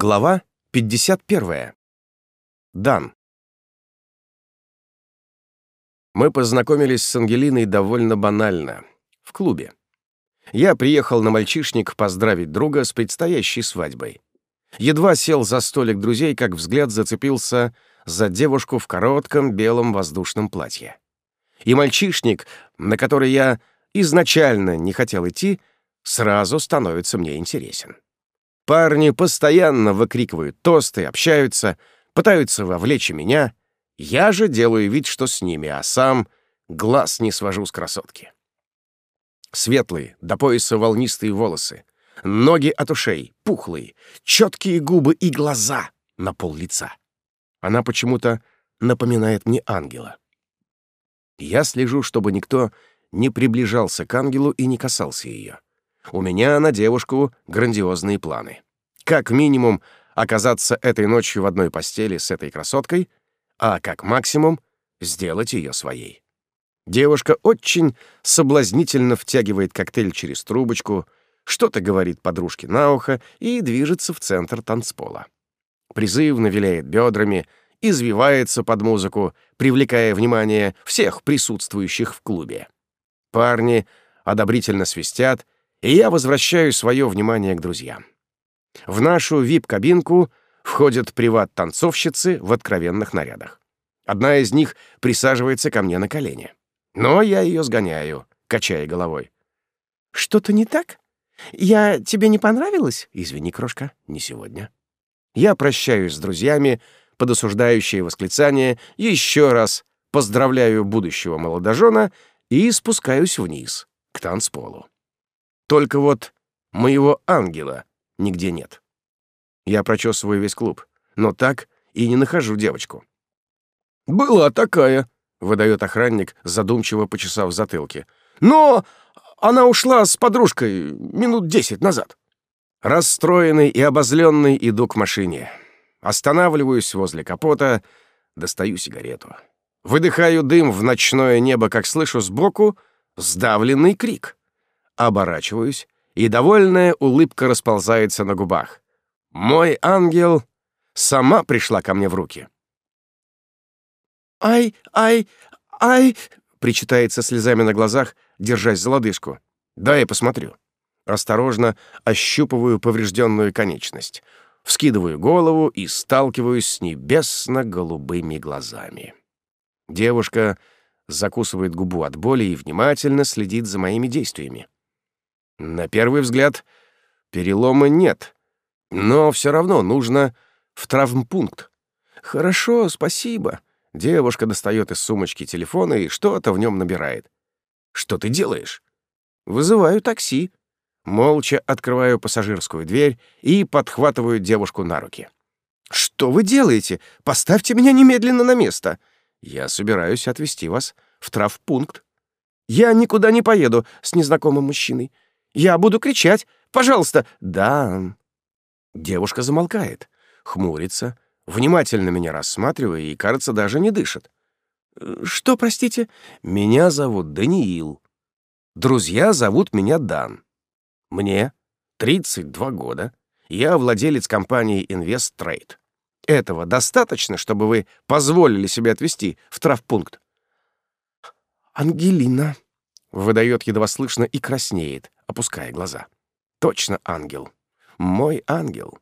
Глава 51. Дан. Мы познакомились с Ангелиной довольно банально, в клубе. Я приехал на мальчишник поздравить друга с предстоящей свадьбой. Едва сел за столик друзей, как взгляд зацепился за девушку в коротком белом воздушном платье. И мальчишник, на который я изначально не хотел идти, сразу становится мне интересен. Парни постоянно выкрикивают тосты, общаются, пытаются вовлечь меня. Я же делаю вид, что с ними, а сам глаз не свожу с красотки. Светлые, до пояса волнистые волосы, ноги от ушей, пухлые, четкие губы и глаза на пол лица. Она почему-то напоминает мне ангела. Я слежу, чтобы никто не приближался к ангелу и не касался ее. У меня на девушку грандиозные планы. Как минимум, оказаться этой ночью в одной постели с этой красоткой, а как максимум, сделать ее своей. Девушка очень соблазнительно втягивает коктейль через трубочку, что-то говорит подружке на ухо и движется в центр танцпола. Призывно виляет бедрами, извивается под музыку, привлекая внимание всех присутствующих в клубе. Парни одобрительно свистят — и я возвращаю свое внимание к друзьям. В нашу вип-кабинку входят приват-танцовщицы в откровенных нарядах. Одна из них присаживается ко мне на колени. Но я ее сгоняю, качая головой. «Что-то не так? Я тебе не понравилась?» «Извини, крошка, не сегодня». Я прощаюсь с друзьями под осуждающее восклицание, еще раз поздравляю будущего молодожена и спускаюсь вниз, к танцполу. Только вот моего ангела нигде нет. Я прочесываю весь клуб, но так и не нахожу девочку. «Была такая», — выдает охранник, задумчиво почесав затылки. «Но она ушла с подружкой минут десять назад». Расстроенный и обозленный иду к машине. Останавливаюсь возле капота, достаю сигарету. Выдыхаю дым в ночное небо, как слышу сбоку сдавленный крик. Оборачиваюсь, и довольная улыбка расползается на губах. Мой ангел сама пришла ко мне в руки. «Ай, ай, ай!» — причитается слезами на глазах, держась за лодыжку. «Дай я посмотрю». Осторожно ощупываю поврежденную конечность, вскидываю голову и сталкиваюсь с небесно-голубыми глазами. Девушка закусывает губу от боли и внимательно следит за моими действиями. На первый взгляд перелома нет, но все равно нужно в травмпункт. Хорошо, спасибо. Девушка достает из сумочки телефон и что-то в нем набирает. Что ты делаешь? Вызываю такси. Молча открываю пассажирскую дверь и подхватываю девушку на руки. «Что вы делаете? Поставьте меня немедленно на место!» «Я собираюсь отвезти вас в травпункт». «Я никуда не поеду с незнакомым мужчиной. Я буду кричать. Пожалуйста!» «Да». Девушка замолкает, хмурится, внимательно меня рассматривая и, кажется, даже не дышит. «Что, простите?» «Меня зовут Даниил. Друзья зовут меня Дан. Мне 32 года. Я владелец компании Invest Trade. Этого достаточно, чтобы вы позволили себе отвезти в травпункт?» «Ангелина», — выдает едва слышно и краснеет, опуская глаза. Точно ангел. Мой ангел.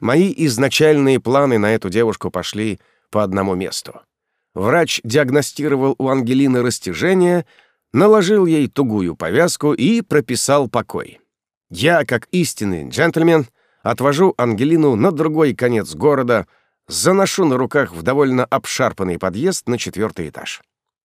Мои изначальные планы на эту девушку пошли по одному месту. Врач диагностировал у Ангелины растяжение, наложил ей тугую повязку и прописал покой. Я, как истинный джентльмен, отвожу Ангелину на другой конец города, заношу на руках в довольно обшарпанный подъезд на четвертый этаж.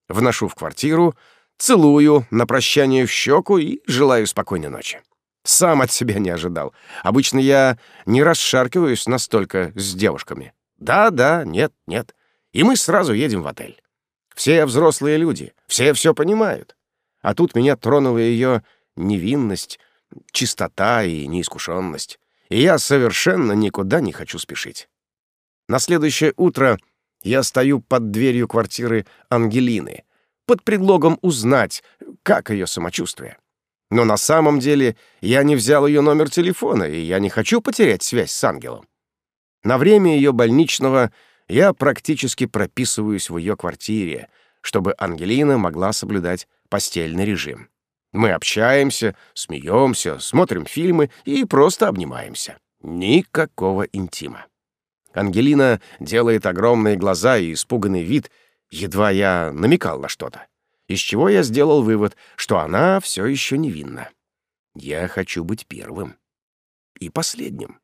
Вношу в квартиру, Целую на прощание в щеку и желаю спокойной ночи. Сам от себя не ожидал. Обычно я не расшаркиваюсь настолько с девушками. Да-да, нет, нет. И мы сразу едем в отель. Все взрослые люди, все все понимают. А тут меня тронула ее невинность, чистота и неискушенность. И я совершенно никуда не хочу спешить. На следующее утро я стою под дверью квартиры Ангелины — под предлогом узнать, как ее самочувствие. Но на самом деле я не взял ее номер телефона, и я не хочу потерять связь с ангелом. На время ее больничного я практически прописываюсь в ее квартире, чтобы Ангелина могла соблюдать постельный режим. Мы общаемся, смеемся, смотрим фильмы и просто обнимаемся. Никакого интима. Ангелина делает огромные глаза и испуганный вид, едва я намекал на что-то. Из чего я сделал вывод, что она все еще невинна. Я хочу быть первым. И последним.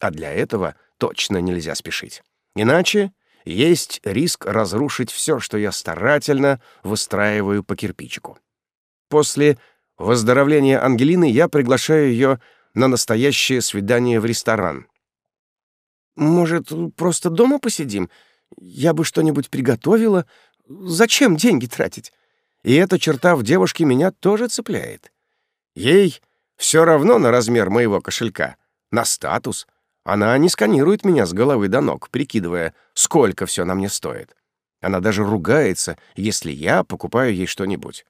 А для этого точно нельзя спешить. Иначе есть риск разрушить все, что я старательно выстраиваю по кирпичику. После выздоровления Ангелины я приглашаю ее на настоящее свидание в ресторан. «Может, просто дома посидим? Я бы что-нибудь приготовила. Зачем деньги тратить?» И эта черта в девушке меня тоже цепляет. Ей все равно на размер моего кошелька, на статус. Она не сканирует меня с головы до ног, прикидывая, сколько все на мне стоит. Она даже ругается, если я покупаю ей что-нибудь.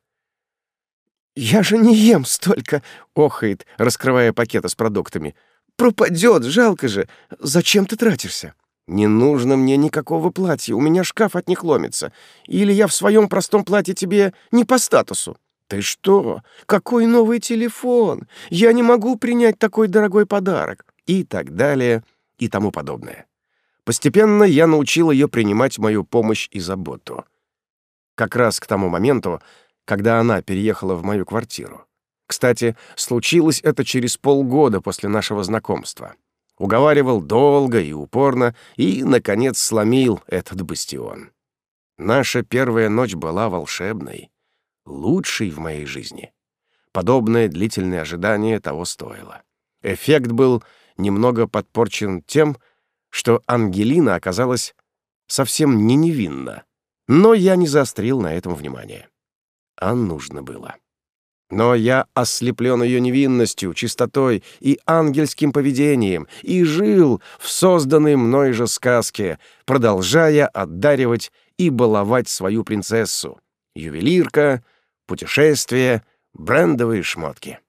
«Я же не ем столько!» — охает, раскрывая пакеты с продуктами. «Пропадет, жалко же! Зачем ты тратишься?» «Не нужно мне никакого платья, у меня шкаф от них ломится. Или я в своем простом платье тебе не по статусу». «Ты что? Какой новый телефон? Я не могу принять такой дорогой подарок!» И так далее, и тому подобное. Постепенно я научил ее принимать мою помощь и заботу. Как раз к тому моменту, когда она переехала в мою квартиру. Кстати, случилось это через полгода после нашего знакомства. Уговаривал долго и упорно и, наконец, сломил этот бастион. Наша первая ночь была волшебной, лучшей в моей жизни. Подобное длительное ожидание того стоило. Эффект был немного подпорчен тем, что Ангелина оказалась совсем не невинна, но я не заострил на этом внимание а нужно было. Но я ослеплен ее невинностью, чистотой и ангельским поведением и жил в созданной мной же сказке, продолжая отдаривать и баловать свою принцессу. Ювелирка, путешествия, брендовые шмотки.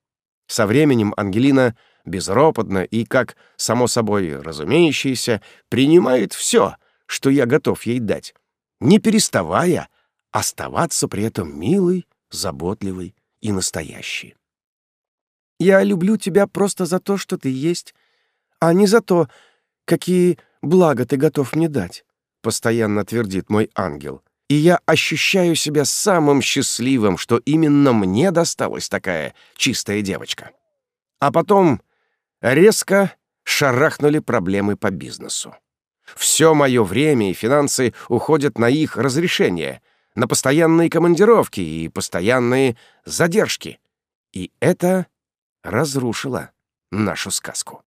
Со временем Ангелина безропотно и, как само собой разумеющееся, принимает все, что я готов ей дать, не переставая оставаться при этом милой, заботливой и настоящей. «Я люблю тебя просто за то, что ты есть, а не за то, какие блага ты готов мне дать», — постоянно твердит мой ангел. И я ощущаю себя самым счастливым, что именно мне досталась такая чистая девочка. А потом резко шарахнули проблемы по бизнесу. Все мое время и финансы уходят на их разрешение, на постоянные командировки и постоянные задержки. И это разрушило нашу сказку.